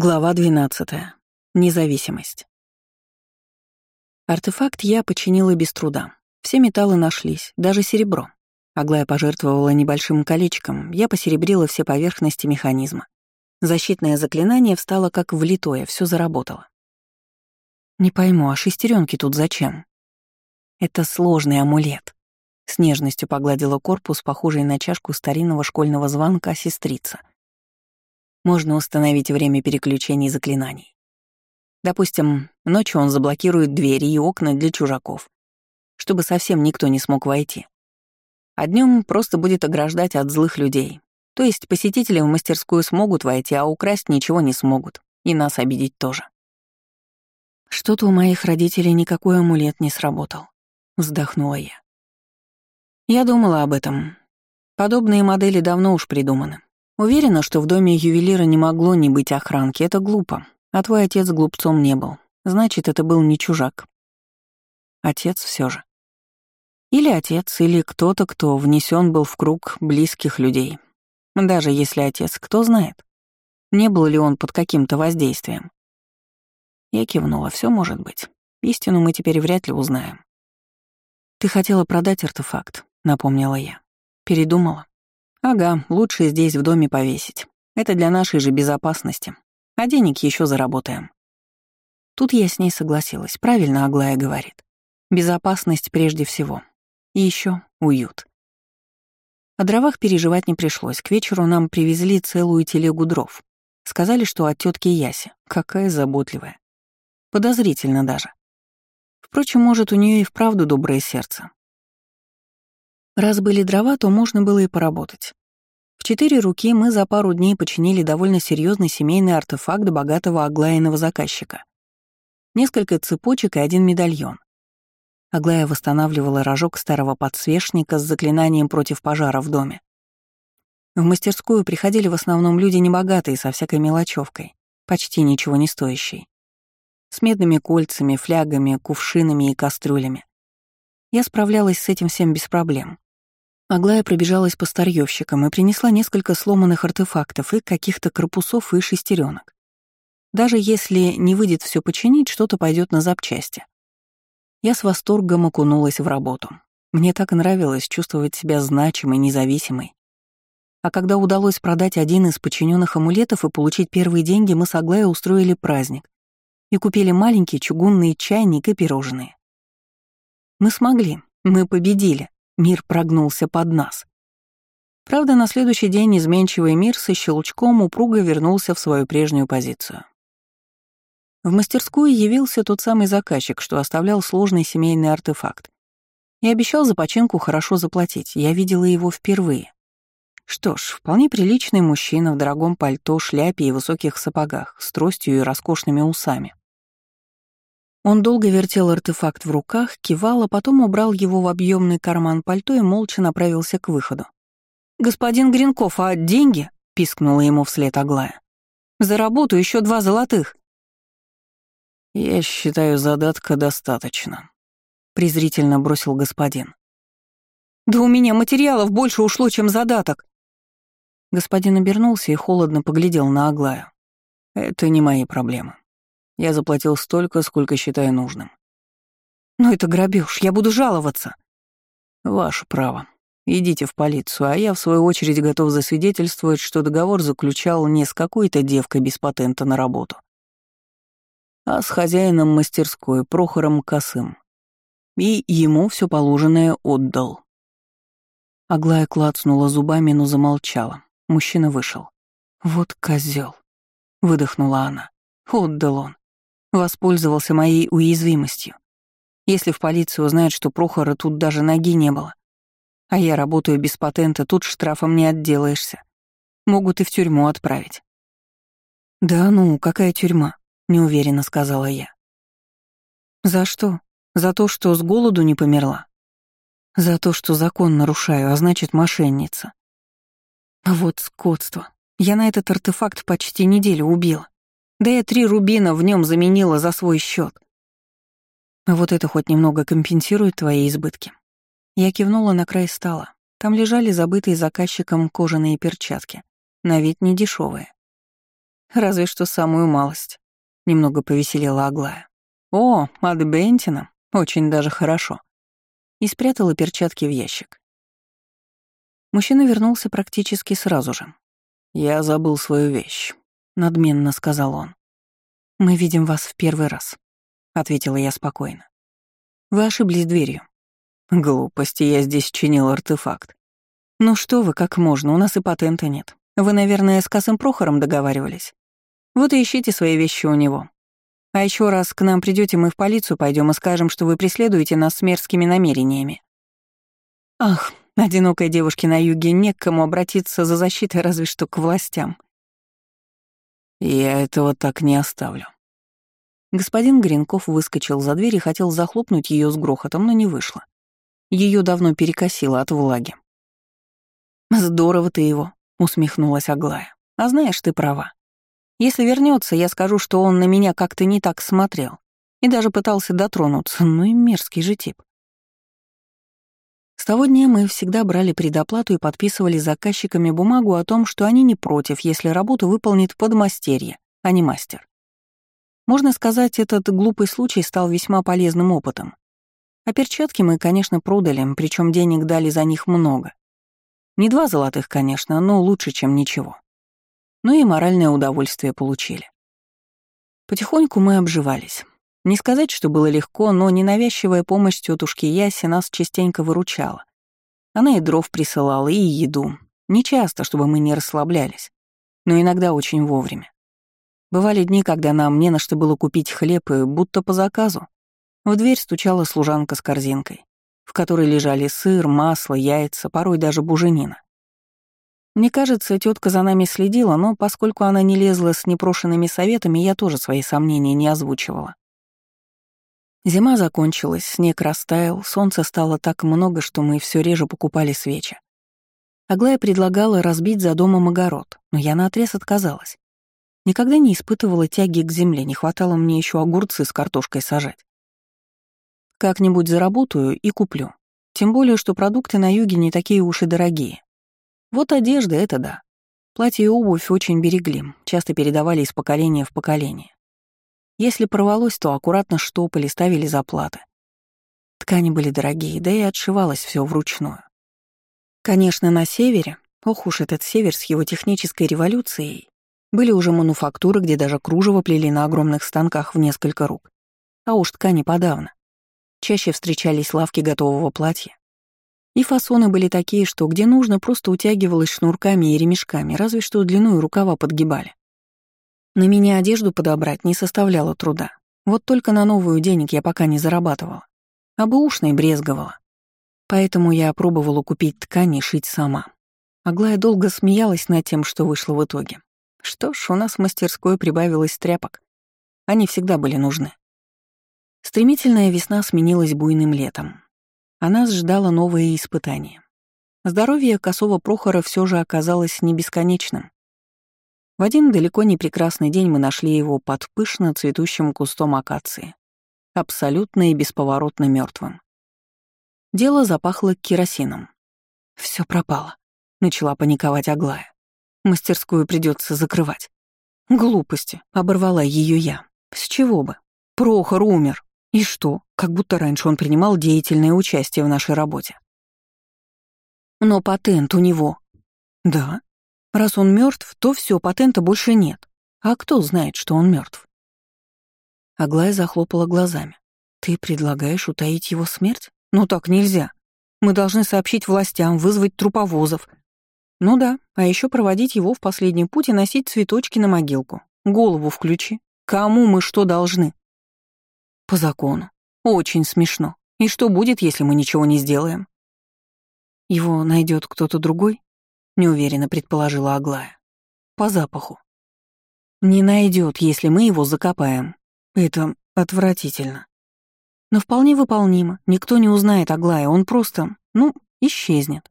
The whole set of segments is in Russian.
Глава 12. Независимость. Артефакт я починила без труда. Все металлы нашлись, даже серебро. Аглая пожертвовала небольшим колечком, я посеребрила все поверхности механизма. Защитное заклинание встало как влитое, все заработало. Не пойму, а шестеренки тут зачем? Это сложный амулет. С нежностью погладила корпус, похожий на чашку старинного школьного звонка сестрица. Можно установить время переключений заклинаний. Допустим, ночью он заблокирует двери и окна для чужаков, чтобы совсем никто не смог войти. А днем просто будет ограждать от злых людей. То есть посетители в мастерскую смогут войти, а украсть ничего не смогут. И нас обидеть тоже. Что-то у моих родителей никакой амулет не сработал. Вздохнула я. Я думала об этом. Подобные модели давно уж придуманы. Уверена, что в доме ювелира не могло не быть охранки, это глупо. А твой отец глупцом не был. Значит, это был не чужак. Отец все же. Или отец, или кто-то, кто внесен был в круг близких людей. Даже если отец, кто знает, не был ли он под каким-то воздействием. Я кивнула, все может быть. Истину мы теперь вряд ли узнаем. «Ты хотела продать артефакт», — напомнила я. «Передумала?» Ага, лучше здесь в доме повесить. Это для нашей же безопасности. А денег еще заработаем. Тут я с ней согласилась. Правильно Аглая говорит. Безопасность прежде всего. И еще уют. О дровах переживать не пришлось. К вечеру нам привезли целую телегу дров. Сказали, что от тетки Яси. Какая заботливая. Подозрительно даже. Впрочем, может, у нее и вправду доброе сердце. Раз были дрова, то можно было и поработать. В четыре руки мы за пару дней починили довольно серьезный семейный артефакт богатого Аглаиного заказчика. Несколько цепочек и один медальон. Аглая восстанавливала рожок старого подсвечника с заклинанием против пожара в доме. В мастерскую приходили в основном люди небогатые, со всякой мелочевкой, почти ничего не стоящей. С медными кольцами, флягами, кувшинами и кастрюлями. Я справлялась с этим всем без проблем. Аглая пробежалась по старьёвщикам и принесла несколько сломанных артефактов и каких-то корпусов и шестеренок. Даже если не выйдет все починить, что-то пойдет на запчасти. Я с восторгом окунулась в работу. Мне так нравилось чувствовать себя значимой, независимой. А когда удалось продать один из подчиненных амулетов и получить первые деньги, мы с Аглая устроили праздник и купили маленький чугунный чайник и пирожные. Мы смогли, мы победили. Мир прогнулся под нас. Правда, на следующий день изменчивый мир со щелчком упруго вернулся в свою прежнюю позицию. В мастерскую явился тот самый заказчик, что оставлял сложный семейный артефакт. И обещал за починку хорошо заплатить. Я видела его впервые. Что ж, вполне приличный мужчина в дорогом пальто, шляпе и высоких сапогах, с тростью и роскошными усами. Он долго вертел артефакт в руках, кивал, а потом убрал его в объемный карман пальто и молча направился к выходу. «Господин Гринков, а деньги?» — пискнула ему вслед Аглая. «За работу еще два золотых». «Я считаю, задатка достаточно», — презрительно бросил господин. «Да у меня материалов больше ушло, чем задаток». Господин обернулся и холодно поглядел на Аглаю. «Это не мои проблемы. Я заплатил столько, сколько считаю нужным. Но это грабеж, я буду жаловаться. Ваше право. Идите в полицию, а я, в свою очередь, готов засвидетельствовать, что договор заключал не с какой-то девкой без патента на работу, а с хозяином мастерской, Прохором Косым. И ему все положенное отдал. Аглая клацнула зубами, но замолчала. Мужчина вышел. «Вот козел, выдохнула она. «Отдал он. Воспользовался моей уязвимостью. Если в полиции узнают, что Прохора тут даже ноги не было, а я работаю без патента, тут штрафом не отделаешься. Могут и в тюрьму отправить. «Да ну, какая тюрьма?» — неуверенно сказала я. «За что? За то, что с голоду не померла? За то, что закон нарушаю, а значит, мошенница. Вот скотство. Я на этот артефакт почти неделю убила. Да я три рубина в нем заменила за свой счет. А вот это хоть немного компенсирует твои избытки. Я кивнула на край стола. Там лежали забытые заказчиком кожаные перчатки. На вид не дешевые. разве что самую малость. Немного повеселела Аглая. О, от Бентина. Очень даже хорошо. И спрятала перчатки в ящик. Мужчина вернулся практически сразу же. «Я забыл свою вещь», — надменно сказал он. «Мы видим вас в первый раз», — ответила я спокойно. «Вы ошиблись дверью». «Глупости, я здесь чинил артефакт». «Ну что вы, как можно, у нас и патента нет. Вы, наверное, с Косым Прохором договаривались. Вот и ищите свои вещи у него. А еще раз к нам придете, мы в полицию пойдем и скажем, что вы преследуете нас с мерзкими намерениями». «Ах, одинокой девушке на юге не к кому обратиться за защитой разве что к властям». «Я этого так не оставлю». Господин Гринков выскочил за дверь и хотел захлопнуть ее с грохотом, но не вышло. Ее давно перекосило от влаги. «Здорово ты его», — усмехнулась Аглая. «А знаешь, ты права. Если вернется, я скажу, что он на меня как-то не так смотрел и даже пытался дотронуться, ну и мерзкий же тип». С того дня мы всегда брали предоплату и подписывали заказчиками бумагу о том, что они не против, если работу выполнит подмастерье, а не мастер. Можно сказать, этот глупый случай стал весьма полезным опытом. А перчатки мы, конечно, продали, причем денег дали за них много. Не два золотых, конечно, но лучше, чем ничего. Ну и моральное удовольствие получили. Потихоньку мы обживались. Не сказать, что было легко, но ненавязчивая помощь тетушки Яси нас частенько выручала. Она и дров присылала, и еду. Не часто, чтобы мы не расслаблялись, но иногда очень вовремя. Бывали дни, когда нам не на что было купить хлеб, и будто по заказу. В дверь стучала служанка с корзинкой в которой лежали сыр, масло, яйца, порой даже буженина. Мне кажется, тетка за нами следила, но поскольку она не лезла с непрошенными советами, я тоже свои сомнения не озвучивала. Зима закончилась, снег растаял, солнца стало так много, что мы все реже покупали свечи. Аглая предлагала разбить за домом огород, но я наотрез отказалась. Никогда не испытывала тяги к земле, не хватало мне еще огурцы с картошкой сажать. Как-нибудь заработаю и куплю. Тем более, что продукты на юге не такие уж и дорогие. Вот одежда — это да. Платья и обувь очень берегли, часто передавали из поколения в поколение. Если порвалось, то аккуратно штопали, ставили заплаты. Ткани были дорогие, да и отшивалось все вручную. Конечно, на севере, ох уж этот север с его технической революцией, были уже мануфактуры, где даже кружево плели на огромных станках в несколько рук. А уж ткани подавно. Чаще встречались лавки готового платья. И фасоны были такие, что где нужно, просто утягивалось шнурками и ремешками, разве что длину и рукава подгибали. На меня одежду подобрать не составляло труда. Вот только на новую денег я пока не зарабатывала. А бэушной брезговала. Поэтому я пробовала купить ткань и шить сама. Аглая долго смеялась над тем, что вышло в итоге. Что ж, у нас в мастерской прибавилось тряпок. Они всегда были нужны. Стремительная весна сменилась буйным летом. А нас ждало новое испытание. Здоровье косого Прохора все же оказалось не бесконечным. В один далеко не прекрасный день мы нашли его под пышно цветущим кустом акации, абсолютно и бесповоротно мертвым. Дело запахло керосином. Все пропало, начала паниковать Аглая. Мастерскую придется закрывать. Глупости, оборвала ее я. С чего бы? Прохор умер. И что, как будто раньше он принимал деятельное участие в нашей работе. Но патент у него. Да. Раз он мертв, то все, патента больше нет. А кто знает, что он мертв? Аглая захлопала глазами. Ты предлагаешь утаить его смерть? Ну так нельзя. Мы должны сообщить властям, вызвать труповозов. Ну да, а еще проводить его в последний путь и носить цветочки на могилку. Голову включи. Кому мы что должны? По закону. Очень смешно. И что будет, если мы ничего не сделаем? Его найдет кто-то другой? Неуверенно предположила Аглая. По запаху. Не найдет, если мы его закопаем. Это отвратительно. Но вполне выполнимо. Никто не узнает Аглая, он просто, ну, исчезнет.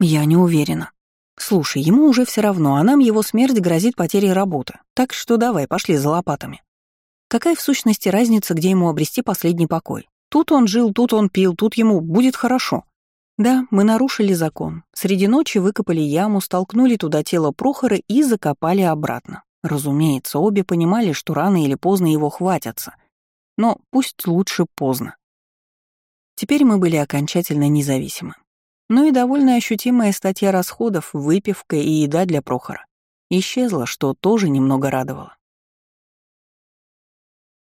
Я не уверена. Слушай, ему уже все равно, а нам его смерть грозит потерей работы. Так что давай, пошли за лопатами. Какая в сущности разница, где ему обрести последний покой? Тут он жил, тут он пил, тут ему будет хорошо. Да, мы нарушили закон. Среди ночи выкопали яму, столкнули туда тело Прохора и закопали обратно. Разумеется, обе понимали, что рано или поздно его хватятся. Но пусть лучше поздно. Теперь мы были окончательно независимы. Ну и довольно ощутимая статья расходов, выпивка и еда для Прохора. Исчезла, что тоже немного радовало.